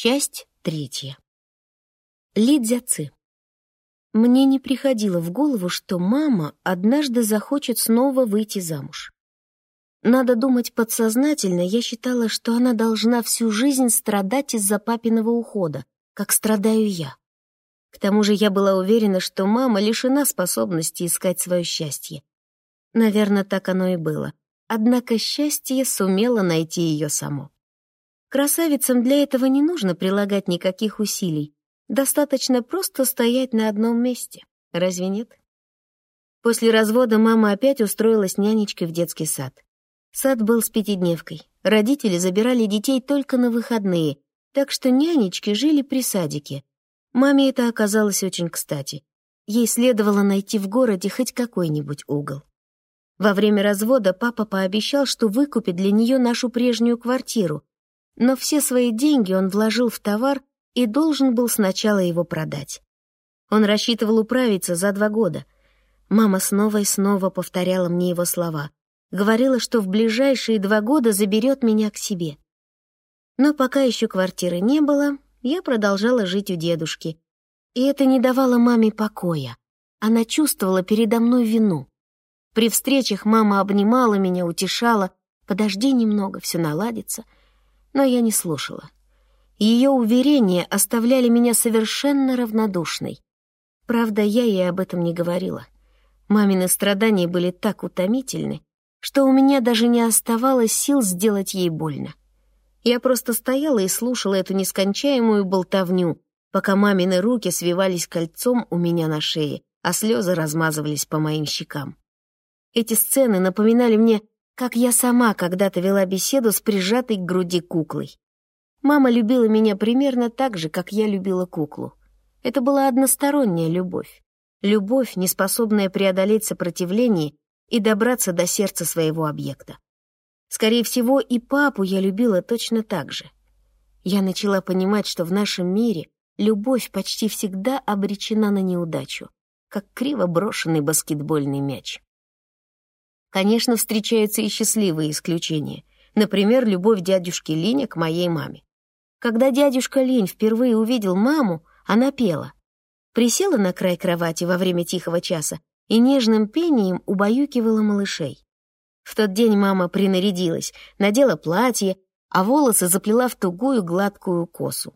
Часть третья. Лидзяцы. Мне не приходило в голову, что мама однажды захочет снова выйти замуж. Надо думать подсознательно, я считала, что она должна всю жизнь страдать из-за папиного ухода, как страдаю я. К тому же я была уверена, что мама лишена способности искать свое счастье. Наверное, так оно и было. Однако счастье сумело найти ее само. Красавицам для этого не нужно прилагать никаких усилий. Достаточно просто стоять на одном месте. Разве нет? После развода мама опять устроилась нянечкой в детский сад. Сад был с пятидневкой. Родители забирали детей только на выходные, так что нянечки жили при садике. Маме это оказалось очень кстати. Ей следовало найти в городе хоть какой-нибудь угол. Во время развода папа пообещал, что выкупит для нее нашу прежнюю квартиру, но все свои деньги он вложил в товар и должен был сначала его продать. Он рассчитывал управиться за два года. Мама снова и снова повторяла мне его слова. Говорила, что в ближайшие два года заберет меня к себе. Но пока еще квартиры не было, я продолжала жить у дедушки. И это не давало маме покоя. Она чувствовала передо мной вину. При встречах мама обнимала меня, утешала. «Подожди немного, все наладится» но я не слушала. Ее уверения оставляли меня совершенно равнодушной. Правда, я ей об этом не говорила. Мамины страдания были так утомительны, что у меня даже не оставалось сил сделать ей больно. Я просто стояла и слушала эту нескончаемую болтовню, пока мамины руки свивались кольцом у меня на шее, а слезы размазывались по моим щекам. Эти сцены напоминали мне как я сама когда-то вела беседу с прижатой к груди куклой. Мама любила меня примерно так же, как я любила куклу. Это была односторонняя любовь. Любовь, неспособная преодолеть сопротивление и добраться до сердца своего объекта. Скорее всего, и папу я любила точно так же. Я начала понимать, что в нашем мире любовь почти всегда обречена на неудачу, как криво брошенный баскетбольный мяч. Конечно, встречаются и счастливые исключения. Например, любовь дядюшки Линя к моей маме. Когда дядюшка Линь впервые увидел маму, она пела. Присела на край кровати во время тихого часа и нежным пением убаюкивала малышей. В тот день мама принарядилась, надела платье, а волосы заплела в тугую гладкую косу.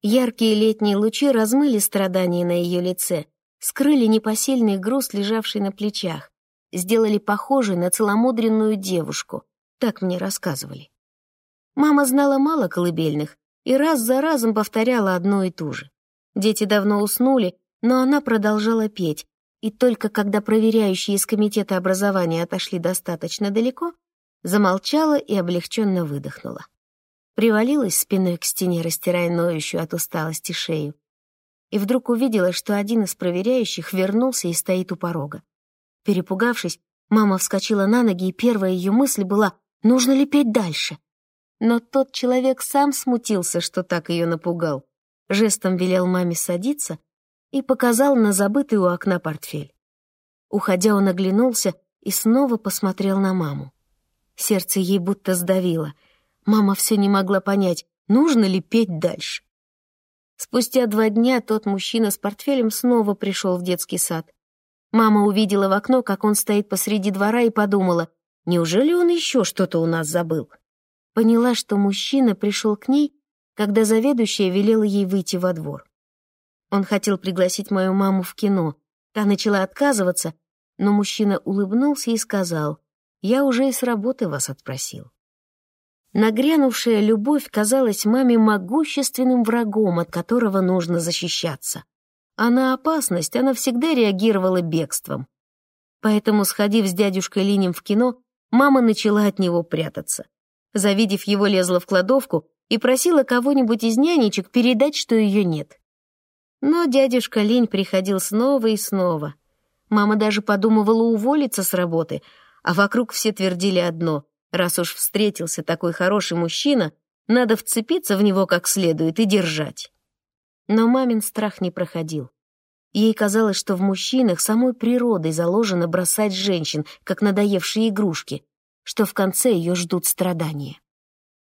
Яркие летние лучи размыли страдания на ее лице, скрыли непосильный груз, лежавший на плечах, сделали похожей на целомудренную девушку, так мне рассказывали. Мама знала мало колыбельных и раз за разом повторяла одно и то же. Дети давно уснули, но она продолжала петь, и только когда проверяющие из комитета образования отошли достаточно далеко, замолчала и облегченно выдохнула. Привалилась спиной к стене, растирая ноющую от усталости шею, и вдруг увидела, что один из проверяющих вернулся и стоит у порога. Перепугавшись, мама вскочила на ноги, и первая ее мысль была, нужно ли петь дальше. Но тот человек сам смутился, что так ее напугал. Жестом велел маме садиться и показал на забытый у окна портфель. Уходя, он оглянулся и снова посмотрел на маму. Сердце ей будто сдавило. Мама все не могла понять, нужно ли петь дальше. Спустя два дня тот мужчина с портфелем снова пришел в детский сад. Мама увидела в окно, как он стоит посреди двора, и подумала, неужели он еще что-то у нас забыл? Поняла, что мужчина пришел к ней, когда заведующая велела ей выйти во двор. Он хотел пригласить мою маму в кино. Та начала отказываться, но мужчина улыбнулся и сказал, «Я уже и с работы вас отпросил». Нагрянувшая любовь казалась маме могущественным врагом, от которого нужно защищаться а на опасность она всегда реагировала бегством. Поэтому, сходив с дядюшкой Линем в кино, мама начала от него прятаться. Завидев его, лезла в кладовку и просила кого-нибудь из нянечек передать, что ее нет. Но дядюшка Линь приходил снова и снова. Мама даже подумывала уволиться с работы, а вокруг все твердили одно — раз уж встретился такой хороший мужчина, надо вцепиться в него как следует и держать. Но мамин страх не проходил. Ей казалось, что в мужчинах самой природой заложено бросать женщин, как надоевшие игрушки, что в конце ее ждут страдания.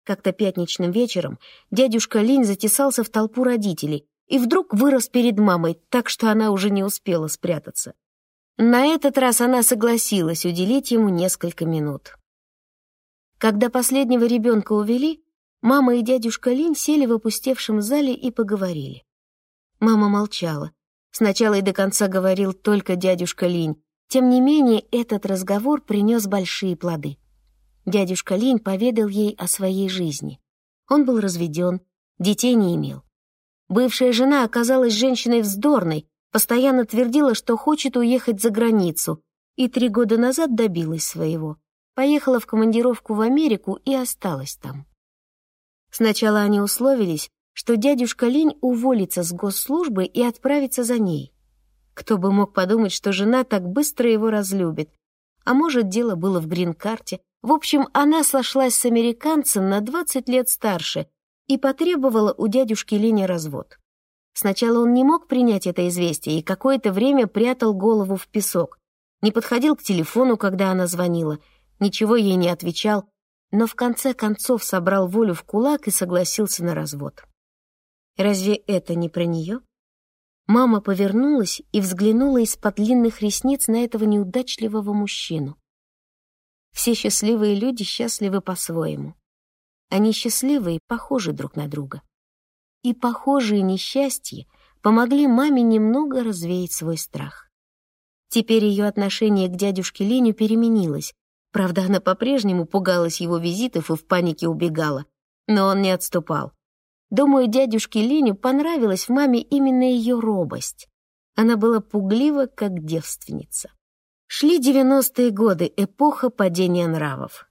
Как-то пятничным вечером дядюшка Линь затесался в толпу родителей и вдруг вырос перед мамой, так что она уже не успела спрятаться. На этот раз она согласилась уделить ему несколько минут. Когда последнего ребенка увели, мама и дядюшка Линь сели в опустевшем зале и поговорили. Мама молчала. Сначала и до конца говорил только дядюшка Линь. Тем не менее, этот разговор принес большие плоды. Дядюшка Линь поведал ей о своей жизни. Он был разведен, детей не имел. Бывшая жена оказалась женщиной вздорной, постоянно твердила, что хочет уехать за границу, и три года назад добилась своего. Поехала в командировку в Америку и осталась там. Сначала они условились, что дядюшка Линь уволится с госслужбы и отправится за ней. Кто бы мог подумать, что жена так быстро его разлюбит. А может, дело было в грин-карте. В общем, она сошлась с американцем на 20 лет старше и потребовала у дядюшки Линя развод. Сначала он не мог принять это известие и какое-то время прятал голову в песок. Не подходил к телефону, когда она звонила, ничего ей не отвечал, но в конце концов собрал волю в кулак и согласился на развод. Разве это не про нее? Мама повернулась и взглянула из-под длинных ресниц на этого неудачливого мужчину. Все счастливые люди счастливы по-своему. Они счастливы и похожи друг на друга. И похожие несчастья помогли маме немного развеять свой страх. Теперь ее отношение к дядюшке Леню переменилось. Правда, она по-прежнему пугалась его визитов и в панике убегала. Но он не отступал. Думаю, дядюшке Леню понравилась в маме именно ее робость. Она была пуглива, как девственница. Шли девяностые годы, эпоха падения нравов.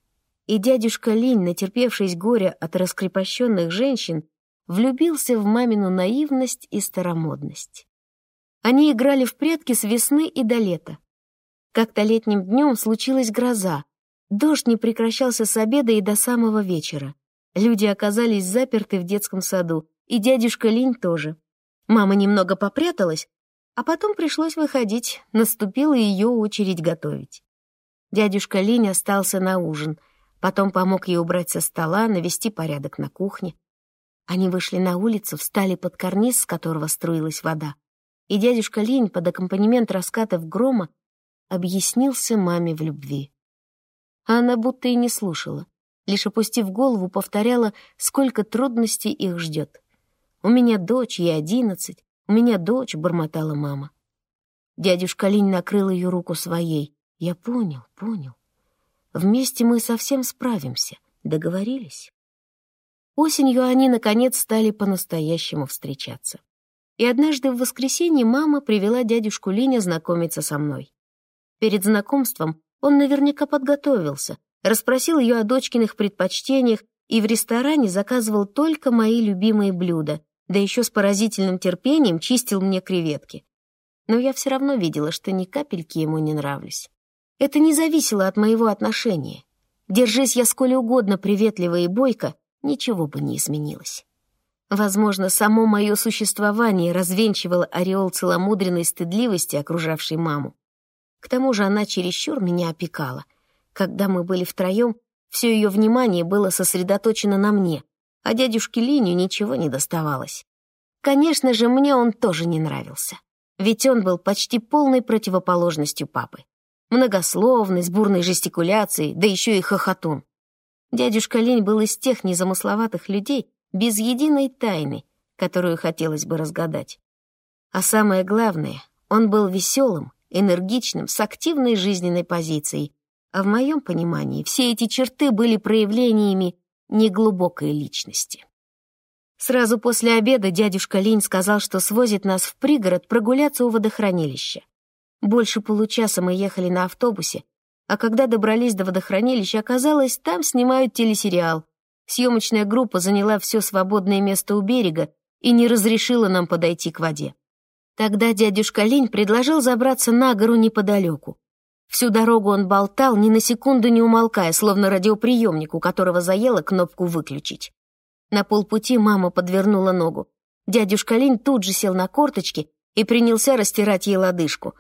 И дядюшка Линь, натерпевшись горя от раскрепощенных женщин, влюбился в мамину наивность и старомодность. Они играли в прятки с весны и до лета. Как-то летним днем случилась гроза. Дождь не прекращался с обеда и до самого вечера. Люди оказались заперты в детском саду, и дядюшка Линь тоже. Мама немного попряталась, а потом пришлось выходить, наступила ее очередь готовить. Дядюшка Линь остался на ужин, потом помог ей убрать со стола, навести порядок на кухне. Они вышли на улицу, встали под карниз, с которого струилась вода, и дядюшка Линь под аккомпанемент раскатов грома объяснился маме в любви. А она будто и не слушала лишь опустив голову, повторяла, сколько трудностей их ждет. «У меня дочь, ей одиннадцать, у меня дочь», — бормотала мама. Дядюшка Линь накрыл ее руку своей. «Я понял, понял. Вместе мы совсем справимся. Договорились?» Осенью они, наконец, стали по-настоящему встречаться. И однажды в воскресенье мама привела дядюшку Линя знакомиться со мной. Перед знакомством он наверняка подготовился, расспросил ее о дочкиных предпочтениях и в ресторане заказывал только мои любимые блюда, да еще с поразительным терпением чистил мне креветки. Но я все равно видела, что ни капельки ему не нравлюсь. Это не зависело от моего отношения. Держись я сколь угодно приветливо и бойко, ничего бы не изменилось. Возможно, само мое существование развенчивало ореол целомудренной стыдливости, окружавшей маму. К тому же она чересчур меня опекала — когда мы были втроем, все ее внимание было сосредоточено на мне, а дядюшке Линю ничего не доставалось. Конечно же, мне он тоже не нравился, ведь он был почти полной противоположностью папы. Многословный, с бурной жестикуляцией, да еще и хохотун. Дядюшка Линь был из тех незамысловатых людей, без единой тайны, которую хотелось бы разгадать. А самое главное, он был веселым, энергичным, с активной жизненной позицией, а в моем понимании все эти черты были проявлениями неглубокой личности. Сразу после обеда дядюшка Линь сказал, что свозит нас в пригород прогуляться у водохранилища. Больше получаса мы ехали на автобусе, а когда добрались до водохранилища, оказалось, там снимают телесериал. Съемочная группа заняла все свободное место у берега и не разрешила нам подойти к воде. Тогда дядюшка Линь предложил забраться на гору неподалеку. Всю дорогу он болтал, ни на секунду не умолкая, словно радиоприемник, у которого заела кнопку «выключить». На полпути мама подвернула ногу. Дядюшка Линь тут же сел на корточки и принялся растирать ей лодыжку.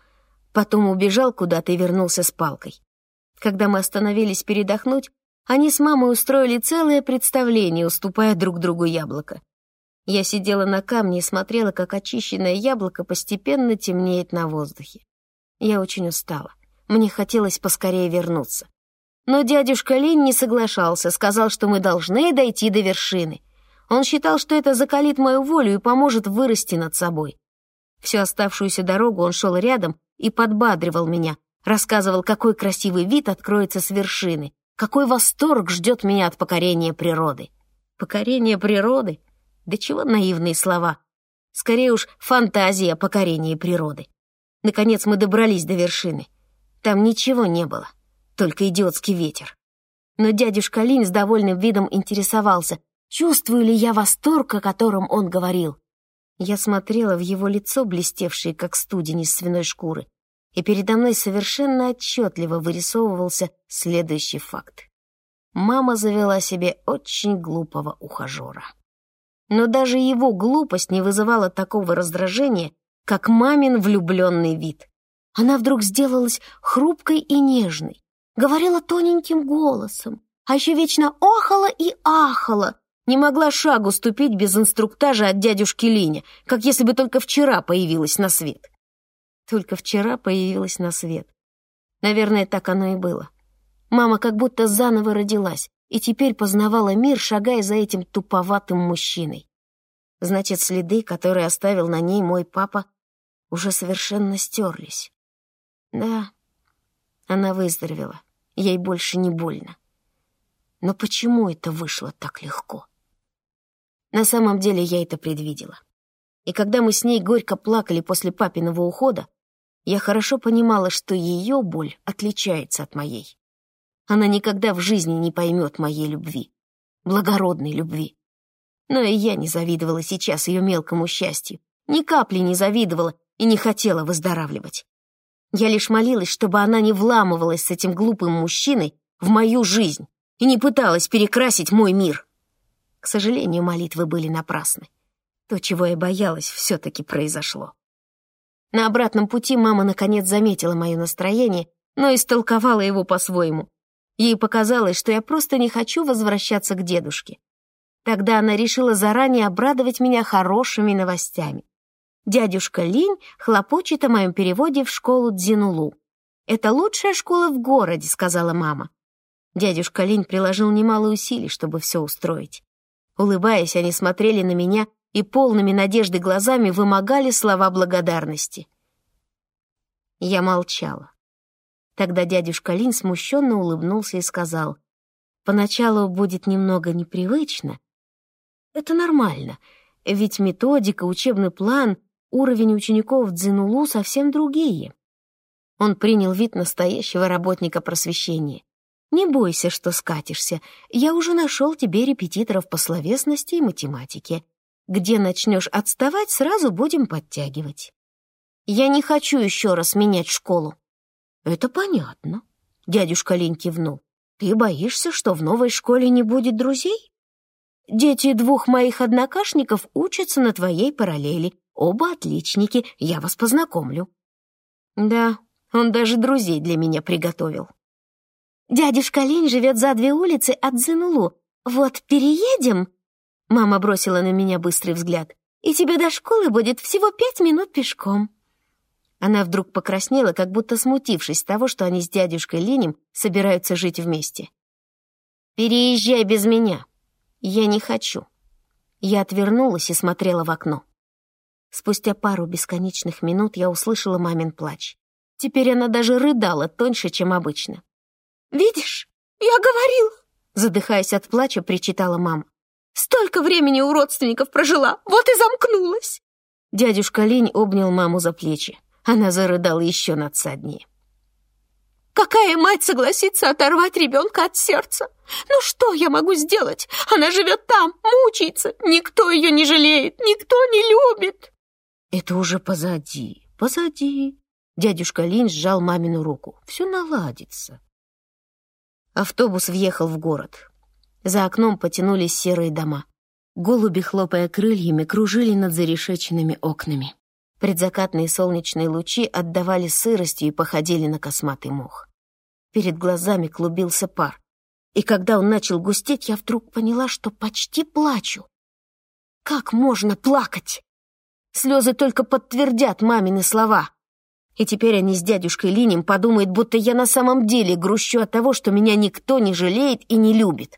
Потом убежал куда-то и вернулся с палкой. Когда мы остановились передохнуть, Они с мамой устроили целое представление, уступая друг другу яблоко. Я сидела на камне и смотрела, как очищенное яблоко постепенно темнеет на воздухе. Я очень устала. Мне хотелось поскорее вернуться. Но дядюшка Лин не соглашался, сказал, что мы должны дойти до вершины. Он считал, что это закалит мою волю и поможет вырасти над собой. Всю оставшуюся дорогу он шел рядом и подбадривал меня, рассказывал, какой красивый вид откроется с вершины, какой восторг ждет меня от покорения природы. Покорение природы? Да чего наивные слова. Скорее уж фантазия покорения природы. Наконец мы добрались до вершины. Там ничего не было, только идиотский ветер. Но дядюшка Линь с довольным видом интересовался, чувствую ли я восторг, о котором он говорил. Я смотрела в его лицо, блестевшее, как студень из свиной шкуры, и передо мной совершенно отчетливо вырисовывался следующий факт. Мама завела себе очень глупого ухажера. Но даже его глупость не вызывала такого раздражения, как мамин влюбленный вид. Она вдруг сделалась хрупкой и нежной, говорила тоненьким голосом, а еще вечно охала и ахала, не могла шагу ступить без инструктажа от дядюшки Линя, как если бы только вчера появилась на свет. Только вчера появилась на свет. Наверное, так оно и было. Мама как будто заново родилась, и теперь познавала мир, шагая за этим туповатым мужчиной. Значит, следы, которые оставил на ней мой папа, уже совершенно стерлись. Да, она выздоровела, ей больше не больно. Но почему это вышло так легко? На самом деле я это предвидела. И когда мы с ней горько плакали после папиного ухода, я хорошо понимала, что ее боль отличается от моей. Она никогда в жизни не поймет моей любви, благородной любви. Но и я не завидовала сейчас ее мелкому счастью, ни капли не завидовала и не хотела выздоравливать. Я лишь молилась, чтобы она не вламывалась с этим глупым мужчиной в мою жизнь и не пыталась перекрасить мой мир. К сожалению, молитвы были напрасны. То, чего я боялась, все-таки произошло. На обратном пути мама наконец заметила мое настроение, но истолковала его по-своему. Ей показалось, что я просто не хочу возвращаться к дедушке. Тогда она решила заранее обрадовать меня хорошими новостями. Дядюшка Линь хлопочет о моем переводе в школу Дзинулу. «Это лучшая школа в городе», — сказала мама. Дядюшка Линь приложил немало усилий, чтобы все устроить. Улыбаясь, они смотрели на меня и полными надежды глазами вымогали слова благодарности. Я молчала. Тогда дядюшка Лин смущенно улыбнулся и сказал, «Поначалу будет немного непривычно. Это нормально, ведь методика, учебный план, уровень учеников в Дзинулу совсем другие». Он принял вид настоящего работника просвещения. «Не бойся, что скатишься. Я уже нашел тебе репетиторов по словесности и математике. Где начнешь отставать, сразу будем подтягивать». «Я не хочу еще раз менять школу», «Это понятно», — дядюшка Лень кивнул. «Ты боишься, что в новой школе не будет друзей? Дети двух моих однокашников учатся на твоей параллели. Оба отличники, я вас познакомлю». «Да, он даже друзей для меня приготовил». «Дядюшка Лень живет за две улицы от Зинулу. Вот переедем?» Мама бросила на меня быстрый взгляд. «И тебе до школы будет всего пять минут пешком». Она вдруг покраснела, как будто смутившись того, что они с дядюшкой Линем собираются жить вместе. «Переезжай без меня. Я не хочу». Я отвернулась и смотрела в окно. Спустя пару бесконечных минут я услышала мамин плач. Теперь она даже рыдала тоньше, чем обычно. «Видишь, я говорила!» Задыхаясь от плача, причитала мама. «Столько времени у родственников прожила, вот и замкнулась!» Дядюшка Линь обнял маму за плечи. Она зарыдала еще надсаднее. Какая мать согласится оторвать ребенка от сердца? Ну что я могу сделать? Она живет там, мучается. Никто ее не жалеет, никто не любит. Это уже позади, позади. Дядюшка Лин сжал мамину руку. Все наладится. Автобус въехал в город. За окном потянулись серые дома. Голуби, хлопая крыльями, кружили над зарешеченными окнами. Предзакатные солнечные лучи отдавали сыростью и походили на косматый мох. Перед глазами клубился пар. И когда он начал густеть, я вдруг поняла, что почти плачу. Как можно плакать? Слезы только подтвердят мамины слова. И теперь они с дядюшкой Линем подумают, будто я на самом деле грущу от того, что меня никто не жалеет и не любит.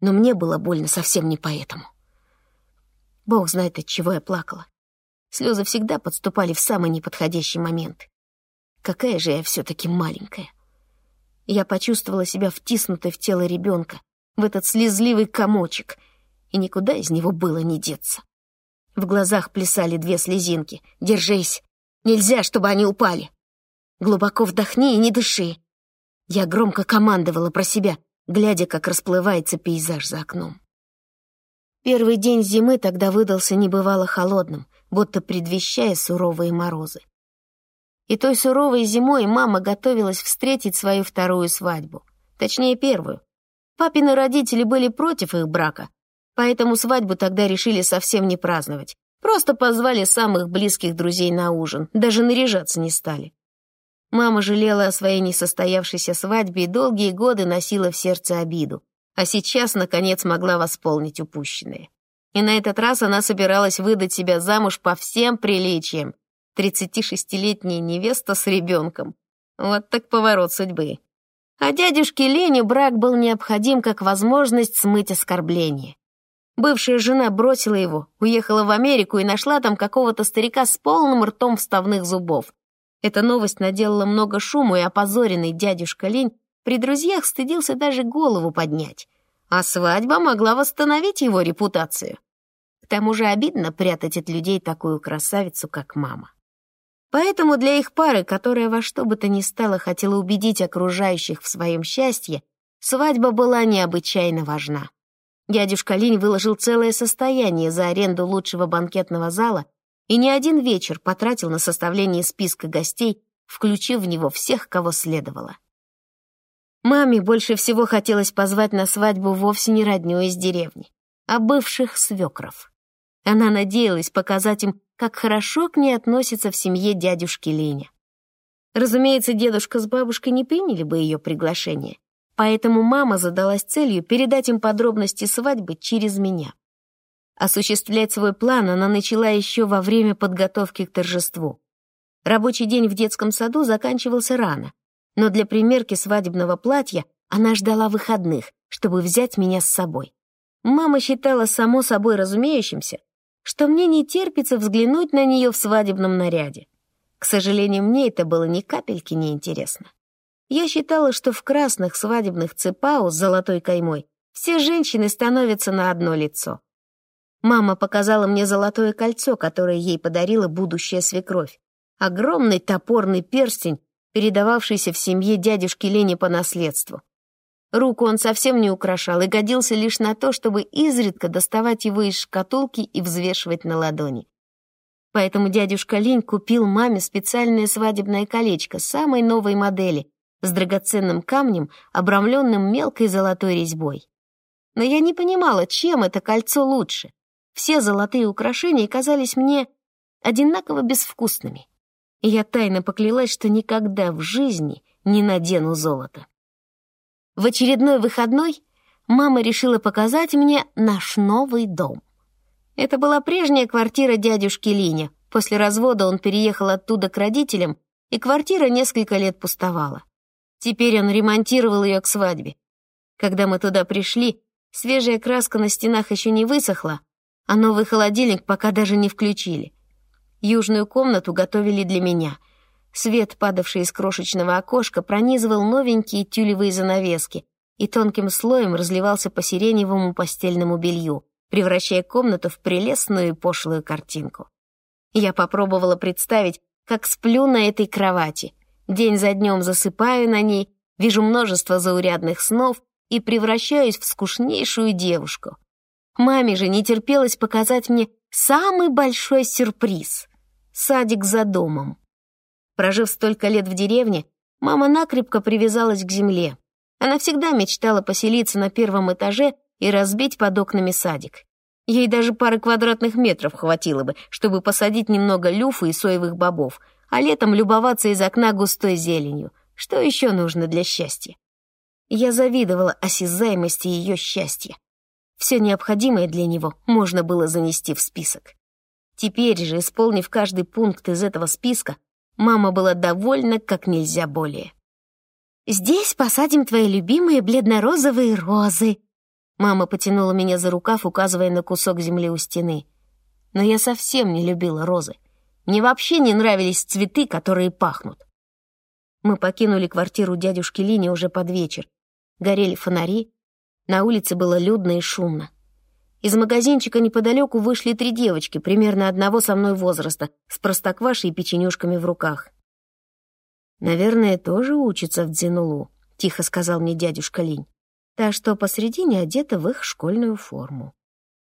Но мне было больно совсем не поэтому. Бог знает, от чего я плакала. Слезы всегда подступали в самый неподходящий момент. Какая же я все-таки маленькая. Я почувствовала себя втиснутой в тело ребенка, в этот слезливый комочек, и никуда из него было не деться. В глазах плясали две слезинки. «Держись! Нельзя, чтобы они упали. Глубоко вдохни и не дыши. Я громко командовала про себя, глядя, как расплывается пейзаж за окном. Первый день зимы тогда выдался небывало холодным, будто предвещая суровые морозы. И той суровой зимой мама готовилась встретить свою вторую свадьбу, точнее первую. Папины родители были против их брака, поэтому свадьбу тогда решили совсем не праздновать, Просто позвали самых близких друзей на ужин, даже наряжаться не стали. Мама жалела о своей несостоявшейся свадьбе и долгие годы носила в сердце обиду, а сейчас, наконец, могла восполнить упущенное. И на этот раз она собиралась выдать себя замуж по всем приличиям. 36-летняя невеста с ребенком. Вот так поворот судьбы. А дядюшке Лене брак был необходим как возможность смыть оскорбление. Бывшая жена бросила его, уехала в Америку и нашла там какого-то старика с полным ртом вставных зубов. Эта новость наделала много шума, и опозоренный дядюшка Лень при друзьях стыдился даже голову поднять. А свадьба могла восстановить его репутацию. К тому же обидно прятать от людей такую красавицу, как мама. Поэтому для их пары, которая во что бы то ни стало хотела убедить окружающих в своем счастье, свадьба была необычайно важна. Дядюшка Линь выложил целое состояние за аренду лучшего банкетного зала и не один вечер потратил на составление списка гостей, включив в него всех, кого следовало. Маме больше всего хотелось позвать на свадьбу вовсе не родню из деревни, а бывших свекров. Она надеялась показать им, как хорошо к ней относятся в семье дядюшки Леня. Разумеется, дедушка с бабушкой не приняли бы ее приглашение, Поэтому мама задалась целью передать им подробности свадьбы через меня. Осуществлять свой план она начала еще во время подготовки к торжеству. Рабочий день в детском саду заканчивался рано, но для примерки свадебного платья она ждала выходных, чтобы взять меня с собой. Мама считала само собой разумеющимся, что мне не терпится взглянуть на нее в свадебном наряде. К сожалению, мне это было ни капельки не интересно. Я считала, что в красных свадебных цепау с золотой каймой все женщины становятся на одно лицо. Мама показала мне золотое кольцо, которое ей подарила будущая свекровь. Огромный топорный перстень, передававшийся в семье дядюшки Лени по наследству. Руку он совсем не украшал и годился лишь на то, чтобы изредка доставать его из шкатулки и взвешивать на ладони. Поэтому дядюшка Лень купил маме специальное свадебное колечко самой новой модели, с драгоценным камнем, обрамленным мелкой золотой резьбой. Но я не понимала, чем это кольцо лучше. Все золотые украшения казались мне одинаково безвкусными. Я тайно поклялась, что никогда в жизни не надену золото. В очередной выходной мама решила показать мне наш новый дом. Это была прежняя квартира дядюшки Линя. После развода он переехал оттуда к родителям, и квартира несколько лет пустовала. Теперь он ремонтировал ее к свадьбе. Когда мы туда пришли, свежая краска на стенах еще не высохла, а новый холодильник пока даже не включили. Южную комнату готовили для меня. Свет, падавший из крошечного окошка, пронизывал новенькие тюлевые занавески и тонким слоем разливался по сиреневому постельному белью, превращая комнату в прелестную и пошлую картинку. Я попробовала представить, как сплю на этой кровати — День за днем засыпаю на ней, вижу множество заурядных снов и превращаюсь в скучнейшую девушку. Маме же не терпелось показать мне самый большой сюрприз — садик за домом. Прожив столько лет в деревне, мама накрепко привязалась к земле. Она всегда мечтала поселиться на первом этаже и разбить под окнами садик. Ей даже пары квадратных метров хватило бы, чтобы посадить немного люфа и соевых бобов — а летом любоваться из окна густой зеленью. Что еще нужно для счастья? Я завидовала осязаемости ее счастья. Все необходимое для него можно было занести в список. Теперь же, исполнив каждый пункт из этого списка, мама была довольна как нельзя более. «Здесь посадим твои любимые бледно-розовые розы». Мама потянула меня за рукав, указывая на кусок земли у стены. Но я совсем не любила розы. Мне вообще не нравились цветы, которые пахнут. Мы покинули квартиру дядюшки Лини уже под вечер. Горели фонари, на улице было людно и шумно. Из магазинчика неподалеку вышли три девочки, примерно одного со мной возраста, с простоквашей и печенюшками в руках. «Наверное, тоже учится в Дзинулу», — тихо сказал мне дядюшка Линь. «Та, что посредине одета в их школьную форму».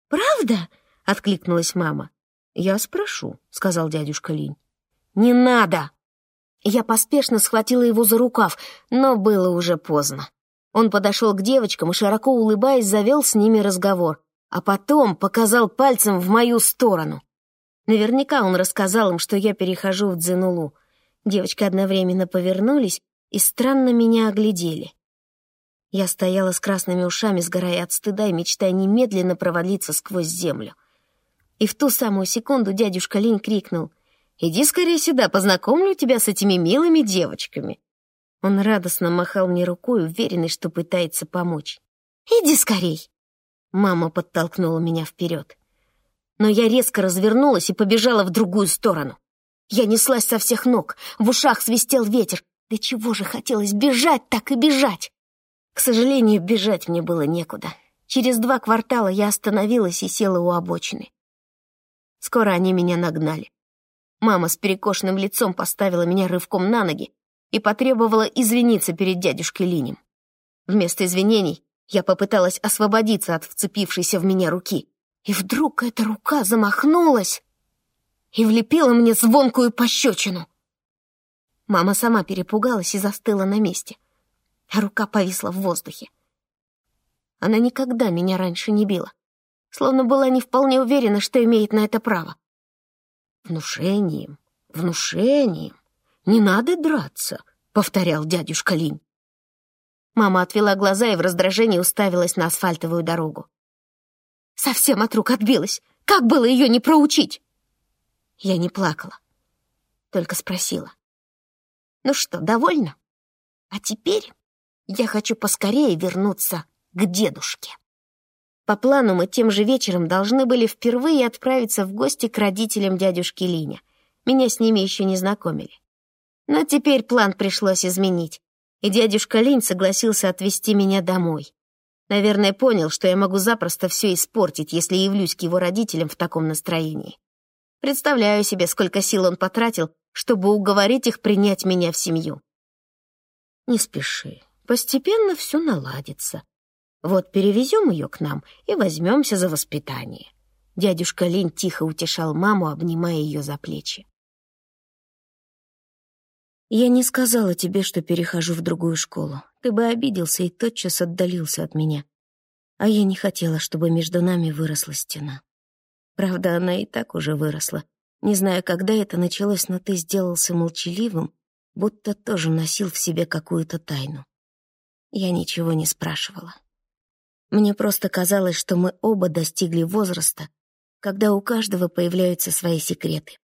«Правда?» — откликнулась мама. «Я спрошу», — сказал дядюшка Линь. «Не надо!» Я поспешно схватила его за рукав, но было уже поздно. Он подошел к девочкам и, широко улыбаясь, завел с ними разговор, а потом показал пальцем в мою сторону. Наверняка он рассказал им, что я перехожу в Дзенулу. Девочки одновременно повернулись и странно меня оглядели. Я стояла с красными ушами, сгорая от стыда и мечтая немедленно провалиться сквозь землю. И в ту самую секунду дядюшка Линь крикнул «Иди скорее сюда, познакомлю тебя с этими милыми девочками». Он радостно махал мне рукой, уверенный, что пытается помочь. «Иди скорей!» Мама подтолкнула меня вперед. Но я резко развернулась и побежала в другую сторону. Я неслась со всех ног, в ушах свистел ветер. Да чего же хотелось бежать, так и бежать! К сожалению, бежать мне было некуда. Через два квартала я остановилась и села у обочины. Скоро они меня нагнали. Мама с перекошенным лицом поставила меня рывком на ноги и потребовала извиниться перед дядюшкой Линем. Вместо извинений я попыталась освободиться от вцепившейся в меня руки. И вдруг эта рука замахнулась и влепила мне звонкую пощечину. Мама сама перепугалась и застыла на месте, а рука повисла в воздухе. Она никогда меня раньше не била, словно была не вполне уверена, что имеет на это право. Внушением, внушением. Не надо драться, повторял дядюшка Линь. Мама отвела глаза и в раздражении уставилась на асфальтовую дорогу. Совсем от рук отбилась. Как было ее не проучить? Я не плакала, только спросила. Ну что, довольна? А теперь я хочу поскорее вернуться к дедушке. По плану мы тем же вечером должны были впервые отправиться в гости к родителям дядюшки Линя. Меня с ними еще не знакомили. Но теперь план пришлось изменить, и дядюшка Линь согласился отвезти меня домой. Наверное, понял, что я могу запросто все испортить, если явлюсь к его родителям в таком настроении. Представляю себе, сколько сил он потратил, чтобы уговорить их принять меня в семью. Не спеши, постепенно все наладится. Вот перевезем ее к нам и возьмемся за воспитание. Дядюшка Линь тихо утешал маму, обнимая ее за плечи. «Я не сказала тебе, что перехожу в другую школу. Ты бы обиделся и тотчас отдалился от меня. А я не хотела, чтобы между нами выросла стена. Правда, она и так уже выросла. Не знаю, когда это началось, но ты сделался молчаливым, будто тоже носил в себе какую-то тайну. Я ничего не спрашивала. Мне просто казалось, что мы оба достигли возраста, когда у каждого появляются свои секреты.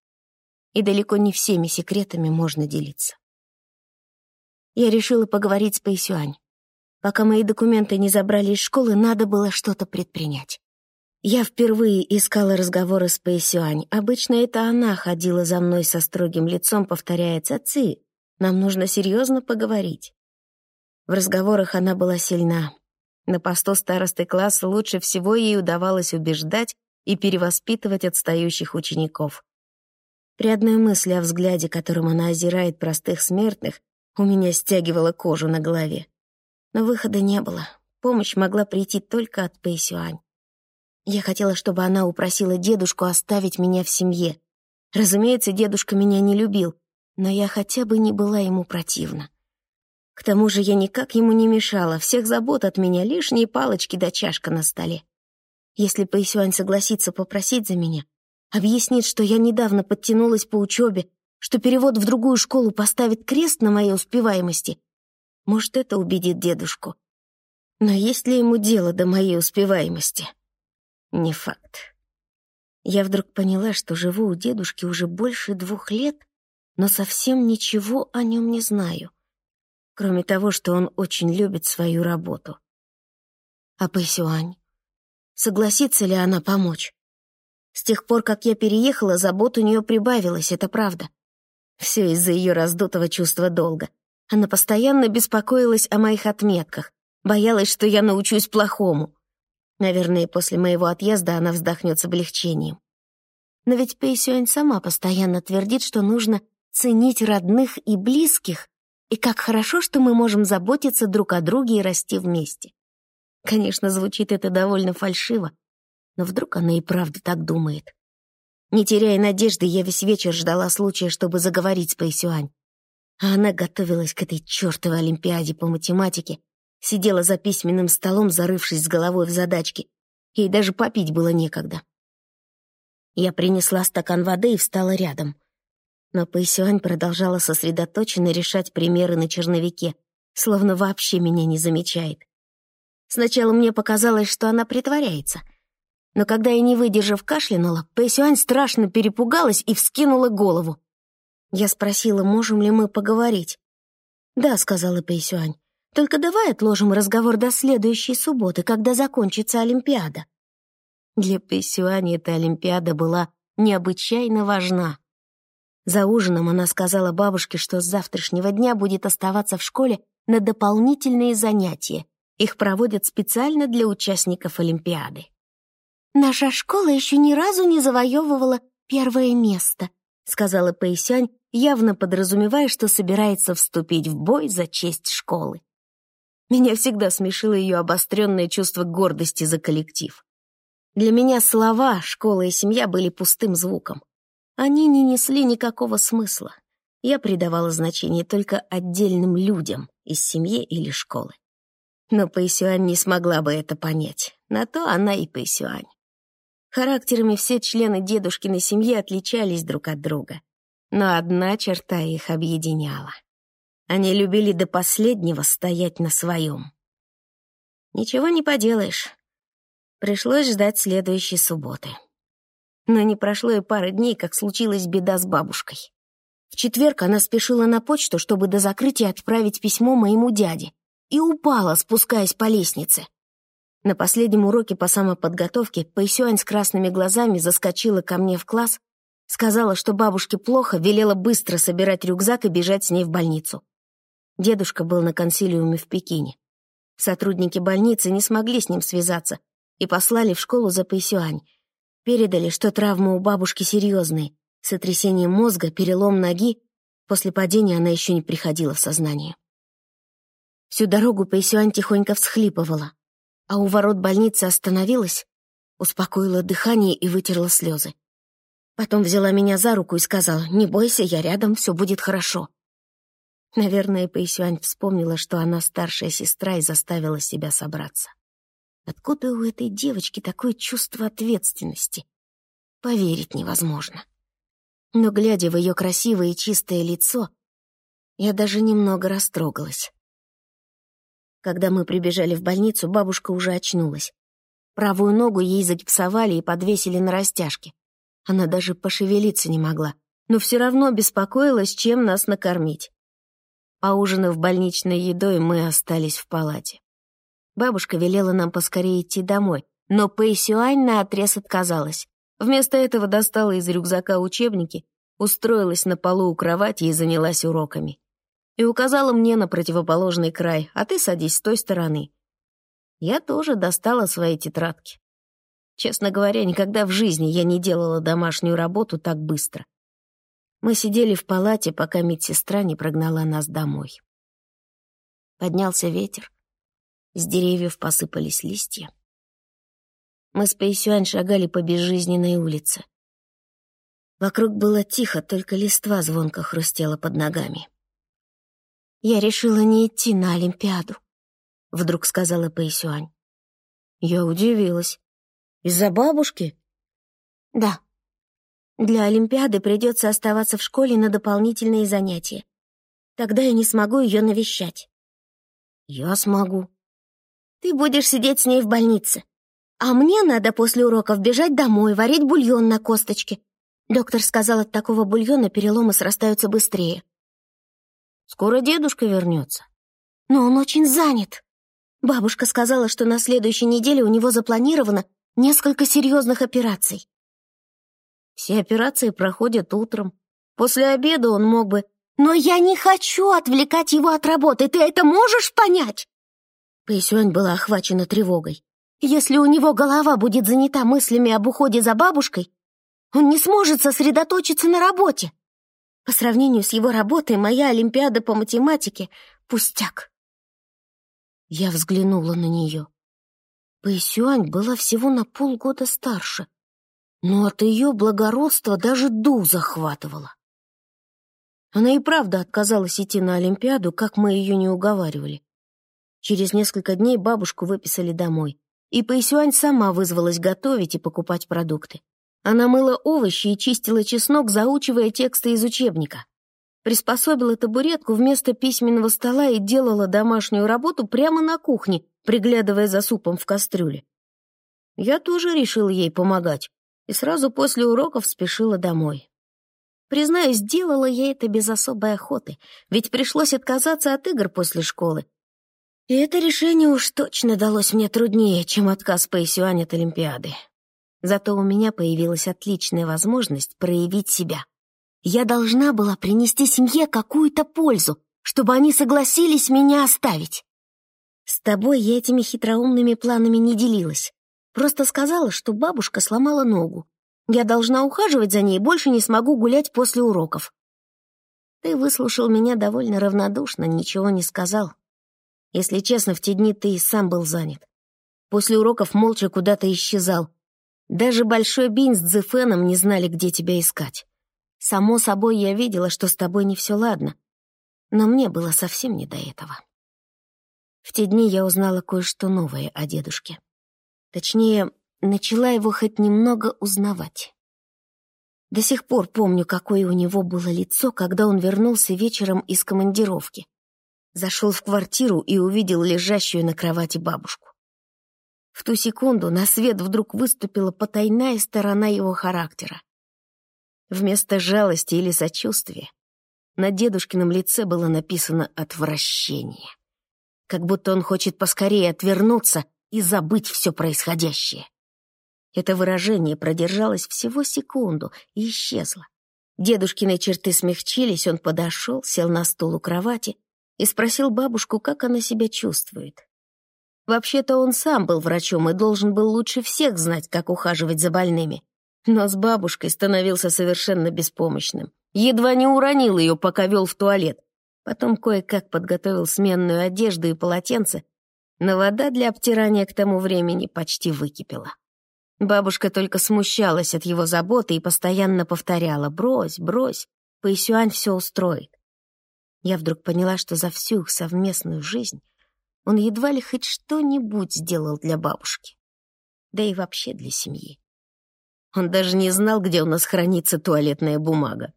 И далеко не всеми секретами можно делиться. Я решила поговорить с Пэйсюань. Пока мои документы не забрали из школы, надо было что-то предпринять. Я впервые искала разговоры с Пэйсюань. Обычно это она ходила за мной со строгим лицом, повторяя «Цаци, нам нужно серьезно поговорить». В разговорах она была сильна, на посту старосты класса лучше всего ей удавалось убеждать и перевоспитывать отстающих учеников. При одной мысли о взгляде, которым она озирает простых смертных, у меня стягивала кожу на голове. Но выхода не было. Помощь могла прийти только от Пэйсюань. Я хотела, чтобы она упросила дедушку оставить меня в семье. Разумеется, дедушка меня не любил, но я хотя бы не была ему противна. К тому же я никак ему не мешала, всех забот от меня лишние палочки да чашка на столе. Если Пэйсюань согласится попросить за меня, объяснит, что я недавно подтянулась по учебе, что перевод в другую школу поставит крест на моей успеваемости, может, это убедит дедушку, Но есть ли ему дело до моей успеваемости? Не факт. Я вдруг поняла, что живу у дедушки уже больше двух лет, но совсем ничего о нем не знаю, кроме того, что он очень любит свою работу. А Пэсюань? Согласится ли она помочь? С тех пор, как я переехала, забот у нее прибавилось, это правда. Все из-за ее раздутого чувства долга. Она постоянно беспокоилась о моих отметках, боялась, что я научусь плохому. Наверное, после моего отъезда она вздохнет с облегчением. Но ведь Пэйсюань сама постоянно твердит, что нужно ценить родных и близких, и как хорошо, что мы можем заботиться друг о друге и расти вместе. Конечно, звучит это довольно фальшиво, но вдруг она и правда так думает. Не теряя надежды, я весь вечер ждала случая, чтобы заговорить с Пэйсюань. А она готовилась к этой чертовой олимпиаде по математике, сидела за письменным столом, зарывшись с головой в задачки. Ей даже попить было некогда. Я принесла стакан воды и встала рядом. Но Пэйсюань продолжала сосредоточенно решать примеры на черновике, словно вообще меня не замечает. Сначала мне показалось, что она притворяется. Но когда я, не выдержав, кашлянула, Пэйсюань страшно перепугалась и вскинула голову. Я спросила, можем ли мы поговорить. «Да», — сказала Пэйсюань. «Только давай отложим разговор до следующей субботы, когда закончится Олимпиада». Для Пэйсюани эта Олимпиада была необычайно важна. За ужином она сказала бабушке, что с завтрашнего дня будет оставаться в школе на дополнительные занятия. Их проводят специально для участников Олимпиады. «Наша школа еще ни разу не завоевывала первое место», сказала Пэйсянь, явно подразумевая, что собирается вступить в бой за честь школы. Меня всегда смешило ее обостренное чувство гордости за коллектив. Для меня слова «школа» и «семья» были пустым звуком. Они не несли никакого смысла. Я придавала значение только отдельным людям из семьи или школы. Но Пэйсюань не смогла бы это понять. На то она и Пэйсюань. Характерами все члены дедушкиной семьи отличались друг от друга. Но одна черта их объединяла. Они любили до последнего стоять на своем. Ничего не поделаешь. Пришлось ждать следующей субботы. Но не прошло и пары дней, как случилась беда с бабушкой. В четверг она спешила на почту, чтобы до закрытия отправить письмо моему дяде, и упала, спускаясь по лестнице. На последнем уроке по самоподготовке Пэйсюань с красными глазами заскочила ко мне в класс, сказала, что бабушке плохо, велела быстро собирать рюкзак и бежать с ней в больницу. Дедушка был на консилиуме в Пекине. Сотрудники больницы не смогли с ним связаться и послали в школу за Пэйсюань, Передали, что травмы у бабушки серьезные. Сотрясение мозга, перелом ноги. После падения она еще не приходила в сознание. Всю дорогу Пэйсюань тихонько всхлипывала, а у ворот больницы остановилась, успокоила дыхание и вытерла слезы. Потом взяла меня за руку и сказала, «Не бойся, я рядом, все будет хорошо». Наверное, Пэйсюань вспомнила, что она старшая сестра и заставила себя собраться. Откуда у этой девочки такое чувство ответственности? Поверить невозможно. Но, глядя в ее красивое и чистое лицо, я даже немного растрогалась. Когда мы прибежали в больницу, бабушка уже очнулась. Правую ногу ей загипсовали и подвесили на растяжке. Она даже пошевелиться не могла, но все равно беспокоилась, чем нас накормить. Поужинав больничной едой, мы остались в палате. Бабушка велела нам поскорее идти домой, но Пэй Сюань наотрез отказалась. Вместо этого достала из рюкзака учебники, устроилась на полу у кровати и занялась уроками. И указала мне на противоположный край, а ты садись с той стороны. Я тоже достала свои тетрадки. Честно говоря, никогда в жизни я не делала домашнюю работу так быстро. Мы сидели в палате, пока медсестра не прогнала нас домой. Поднялся ветер. С деревьев посыпались листья. Мы с Пейсюань шагали по безжизненной улице. Вокруг было тихо, только листва звонко хрустела под ногами. «Я решила не идти на Олимпиаду», — вдруг сказала Пэйсюань. Я удивилась. «Из-за бабушки?» «Да. Для Олимпиады придется оставаться в школе на дополнительные занятия. Тогда я не смогу ее навещать». «Я смогу», Ты будешь сидеть с ней в больнице. А мне надо после уроков бежать домой, варить бульон на косточке. Доктор сказал, от такого бульона переломы срастаются быстрее. Скоро дедушка вернется. Но он очень занят. Бабушка сказала, что на следующей неделе у него запланировано несколько серьезных операций. Все операции проходят утром. После обеда он мог бы... Но я не хочу отвлекать его от работы, ты это можешь понять? Пэйсюань была охвачена тревогой. Если у него голова будет занята мыслями об уходе за бабушкой, он не сможет сосредоточиться на работе. По сравнению с его работой, моя Олимпиада по математике — пустяк. Я взглянула на нее. Пэйсюань была всего на полгода старше, но от ее благородства даже дух захватывала. Она и правда отказалась идти на Олимпиаду, как мы ее не уговаривали. Через несколько дней бабушку выписали домой, и Пэйсюань сама вызвалась готовить и покупать продукты. Она мыла овощи и чистила чеснок, заучивая тексты из учебника. Приспособила табуретку вместо письменного стола и делала домашнюю работу прямо на кухне, приглядывая за супом в кастрюле. Я тоже решила ей помогать, и сразу после уроков спешила домой. Признаюсь, делала я это без особой охоты, ведь пришлось отказаться от игр после школы. И это решение уж точно далось мне труднее, чем отказ Пэйсюань от Олимпиады. Зато у меня появилась отличная возможность проявить себя. Я должна была принести семье какую-то пользу, чтобы они согласились меня оставить. С тобой я этими хитроумными планами не делилась. Просто сказала, что бабушка сломала ногу. Я должна ухаживать за ней больше не смогу гулять после уроков. Ты выслушал меня довольно равнодушно, ничего не сказал. Если честно, в те дни ты и сам был занят. После уроков молча куда-то исчезал, даже Большой Бинь с Дзефеном не знали, где тебя искать. Само собой, я видела, что с тобой не все ладно, но мне было совсем не до этого. В те дни я узнала кое-что новое о дедушке. Точнее, начала его хоть немного узнавать. До сих пор помню, какое у него было лицо, когда он вернулся вечером из командировки. Зашел в квартиру и увидел лежащую на кровати бабушку. В ту секунду на свет вдруг выступила потайная сторона его характера. Вместо жалости или сочувствия на дедушкином лице было написано «отвращение». Как будто он хочет поскорее отвернуться и забыть все происходящее. Это выражение продержалось всего секунду и исчезло. Дедушкины черты смягчились, он подошел, сел на стул у кровати и спросил бабушку, как она себя чувствует. Вообще-то он сам был врачом и должен был лучше всех знать, как ухаживать за больными. Но с бабушкой становился совершенно беспомощным. Едва не уронил ее, пока вел в туалет. Потом кое-как подготовил сменную одежду и полотенце, но вода для обтирания к тому времени почти выкипела. Бабушка только смущалась от его заботы и постоянно повторяла «брось, брось, Пэйсюань все устроит». Я вдруг поняла, что за всю их совместную жизнь он едва ли хоть что-нибудь сделал для бабушки. Да и вообще для семьи. Он даже не знал, где у нас хранится туалетная бумага.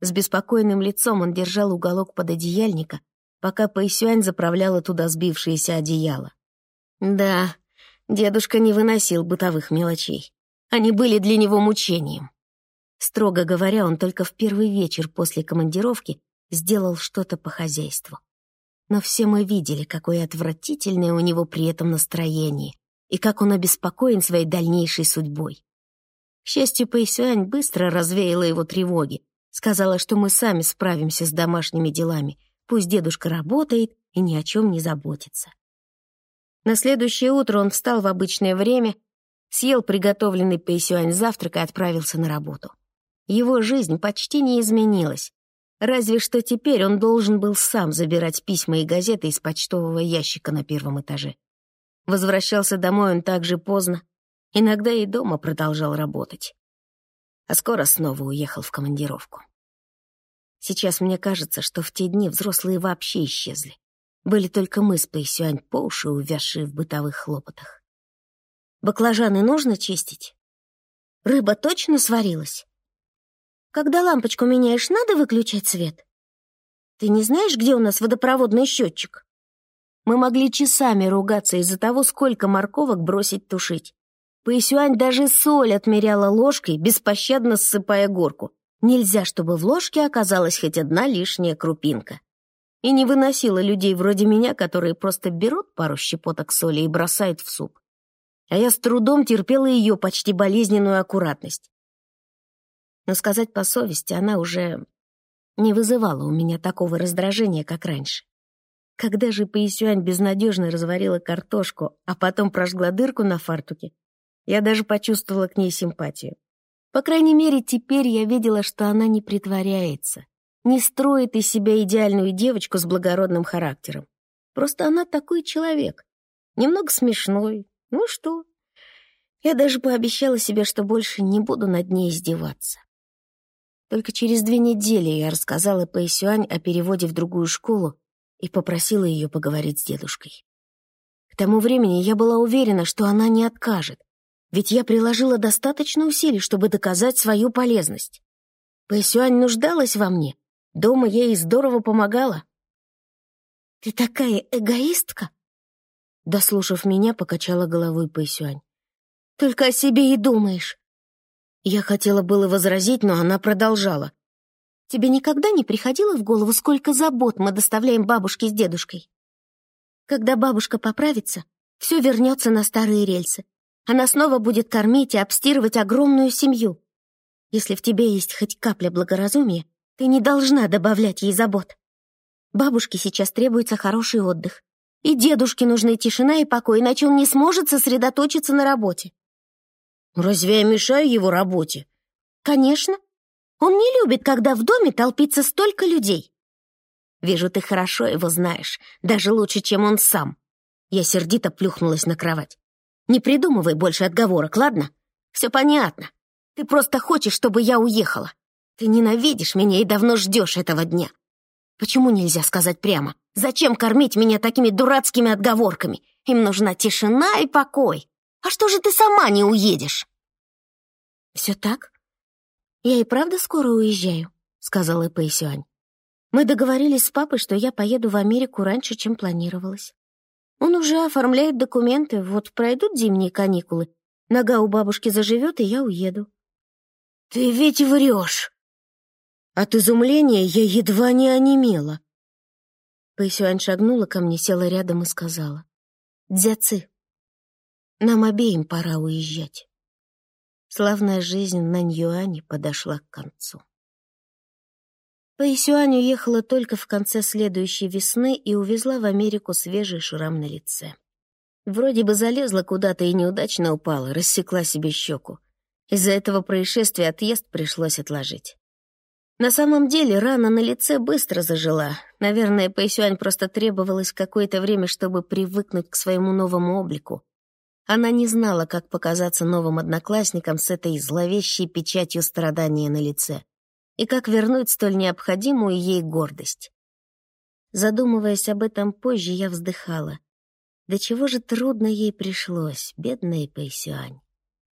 С беспокойным лицом он держал уголок под одеяльника, пока Пэйсюань заправляла туда сбившееся одеяло. Да, дедушка не выносил бытовых мелочей. Они были для него мучением. Строго говоря, он только в первый вечер после командировки сделал что-то по хозяйству но все мы видели, какое отвратительное у него при этом настроение и как он обеспокоен своей дальнейшей судьбой. К счастью, Пэйсюань быстро развеяла его тревоги, сказала, что мы сами справимся с домашними делами, пусть дедушка работает и ни о чем не заботится. На следующее утро он встал в обычное время, съел приготовленный Пэйсюань завтрак и отправился на работу. Его жизнь почти не изменилась, Разве что теперь он должен был сам забирать письма и газеты из почтового ящика на первом этаже. Возвращался домой он так же поздно, иногда и дома продолжал работать. А скоро снова уехал в командировку. Сейчас мне кажется, что в те дни взрослые вообще исчезли. Были только мы с Пэйсюань по уши, увязшие в бытовых хлопотах. Баклажаны нужно чистить? Рыба точно сварилась? Когда лампочку меняешь, надо выключать свет? Ты не знаешь, где у нас водопроводный счетчик? Мы могли часами ругаться из-за того, сколько морковок бросить тушить. Пэйсюань даже соль отмеряла ложкой, беспощадно ссыпая горку. Нельзя, чтобы в ложке оказалась хоть одна лишняя крупинка. И не выносила людей вроде меня, которые просто берут пару щепоток соли и бросают в суп. А я с трудом терпела ее почти болезненную аккуратность. Но сказать по совести, она уже не вызывала у меня такого раздражения, как раньше. Когда же Паисюань безнадежно разварила картошку, а потом прожгла дырку на фартуке, я даже почувствовала к ней симпатию. По крайней мере, теперь я видела, что она не притворяется, не строит из себя идеальную девочку с благородным характером. Просто она такой человек, немного смешной. Ну что? Я даже пообещала себе, что больше не буду над ней издеваться. Только через две недели я рассказала Пэйсюань о переводе в другую школу и попросила ее поговорить с дедушкой. К тому времени я была уверена, что она не откажет, ведь я приложила достаточно усилий, чтобы доказать свою полезность. Пэсюань нуждалась во мне, дома ей здорово помогала. «Ты такая эгоистка?» Дослушав меня, покачала головой Пэсюань. «Только о себе и думаешь». Я хотела было возразить, но она продолжала. Тебе никогда не приходило в голову, сколько забот мы доставляем бабушке с дедушкой? Когда бабушка поправится, все вернется на старые рельсы. Она снова будет кормить и обстирывать огромную семью. Если в тебе есть хоть капля благоразумия, ты не должна добавлять ей забот. Бабушке сейчас требуется хороший отдых. И дедушке нужны тишина и покой, иначе он не сможет сосредоточиться на работе. Разве я мешаю его работе? Конечно. Он не любит, когда в доме толпится столько людей. Вижу, ты хорошо его знаешь, даже лучше, чем он сам. Я сердито плюхнулась на кровать. Не придумывай больше отговорок, ладно? Все понятно. Ты просто хочешь, чтобы я уехала. Ты ненавидишь меня и давно ждешь этого дня. Почему нельзя сказать прямо? Зачем кормить меня такими дурацкими отговорками? Им нужна тишина и покой. А что же ты сама не уедешь? Все так? «Я и правда скоро уезжаю», — сказала Пэйсюань. «Мы договорились с папой, что я поеду в Америку раньше, чем планировалось. Он уже оформляет документы, вот пройдут зимние каникулы, нога у бабушки заживет, и я уеду». «Ты ведь врешь!» От изумления я едва не онемела. Пэйсюань шагнула ко мне, села рядом и сказала. «Дзяцы, нам обеим пора уезжать». Славная жизнь на Ньюане подошла к концу. Пэйсюань уехала только в конце следующей весны и увезла в Америку свежий шрам на лице. Вроде бы залезла куда-то и неудачно упала, рассекла себе щеку. Из-за этого происшествия отъезд пришлось отложить. На самом деле рана на лице быстро зажила. Наверное, Пэйсюань просто требовалось какое-то время, чтобы привыкнуть к своему новому облику. Она не знала, как показаться новым одноклассникам с этой зловещей печатью страдания на лице и как вернуть столь необходимую ей гордость. Задумываясь об этом позже, я вздыхала. До чего же трудно ей пришлось, бедная Пэйсюань.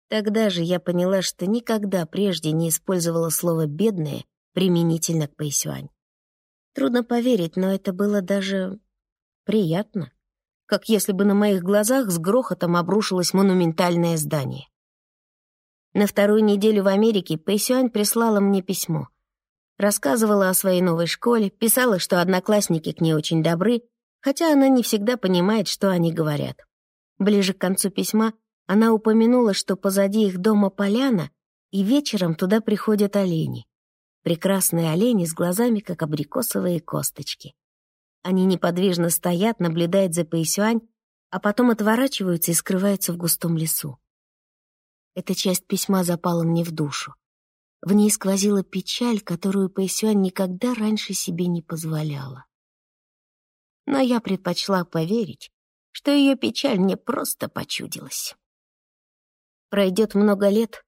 Тогда же я поняла, что никогда прежде не использовала слово «бедная» применительно к Пэйсюань. Трудно поверить, но это было даже приятно как если бы на моих глазах с грохотом обрушилось монументальное здание. На вторую неделю в Америке Пэйсюань прислала мне письмо. Рассказывала о своей новой школе, писала, что одноклассники к ней очень добры, хотя она не всегда понимает, что они говорят. Ближе к концу письма она упомянула, что позади их дома поляна, и вечером туда приходят олени. Прекрасные олени с глазами, как абрикосовые косточки. Они неподвижно стоят, наблюдают за Пэйсюань, а потом отворачиваются и скрываются в густом лесу. Эта часть письма запала мне в душу. В ней сквозила печаль, которую Пэйсюань никогда раньше себе не позволяла. Но я предпочла поверить, что ее печаль мне просто почудилась. Пройдет много лет,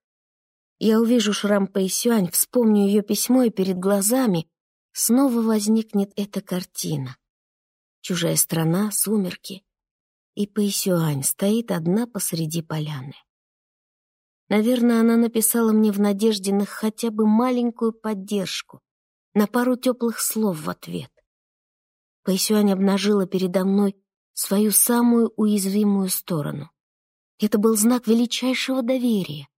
я увижу шрам Пэйсюань, вспомню ее письмо, и перед глазами снова возникнет эта картина. Чужая страна, сумерки. И Пэйсюань стоит одна посреди поляны. Наверное, она написала мне в надежде на хотя бы маленькую поддержку, на пару теплых слов в ответ. Пэйсюань обнажила передо мной свою самую уязвимую сторону. Это был знак величайшего доверия.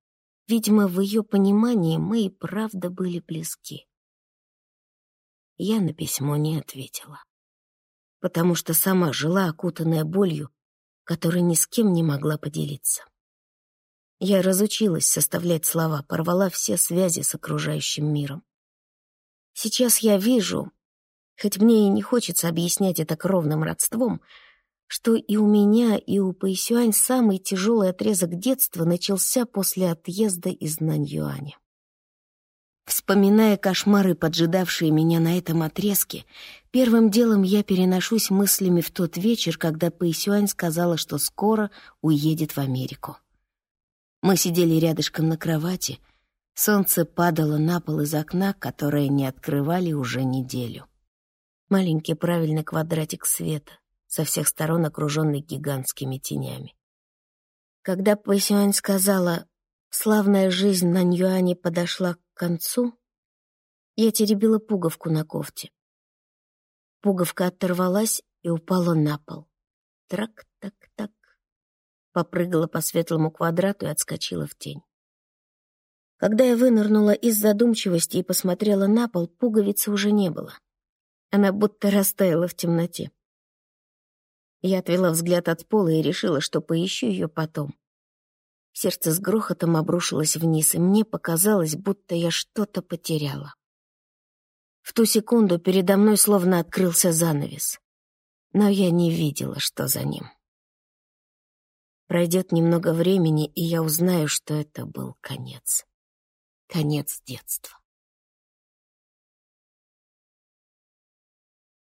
Видимо, в ее понимании мы и правда были близки. Я на письмо не ответила, потому что сама жила, окутанная болью, которой ни с кем не могла поделиться. Я разучилась составлять слова, порвала все связи с окружающим миром. Сейчас я вижу, хоть мне и не хочется объяснять это кровным родством, что и у меня, и у Пэйсюань самый тяжелый отрезок детства начался после отъезда из Наньюаня. Вспоминая кошмары, поджидавшие меня на этом отрезке, первым делом я переношусь мыслями в тот вечер, когда Пэйсюань сказала, что скоро уедет в Америку. Мы сидели рядышком на кровати, солнце падало на пол из окна, которое не открывали уже неделю. Маленький правильный квадратик света, со всех сторон окруженный гигантскими тенями. Когда Пэйсюань сказала «Славная жизнь на Ньюане подошла к концу», я теребила пуговку на кофте. Пуговка оторвалась и упала на пол. Трак-так-так. Попрыгала по светлому квадрату и отскочила в тень. Когда я вынырнула из задумчивости и посмотрела на пол, пуговицы уже не было. Она будто растаяла в темноте. Я отвела взгляд от пола и решила, что поищу ее потом. Сердце с грохотом обрушилось вниз, и мне показалось, будто я что-то потеряла. В ту секунду передо мной словно открылся занавес, но я не видела, что за ним. Пройдет немного времени, и я узнаю, что это был конец. Конец детства.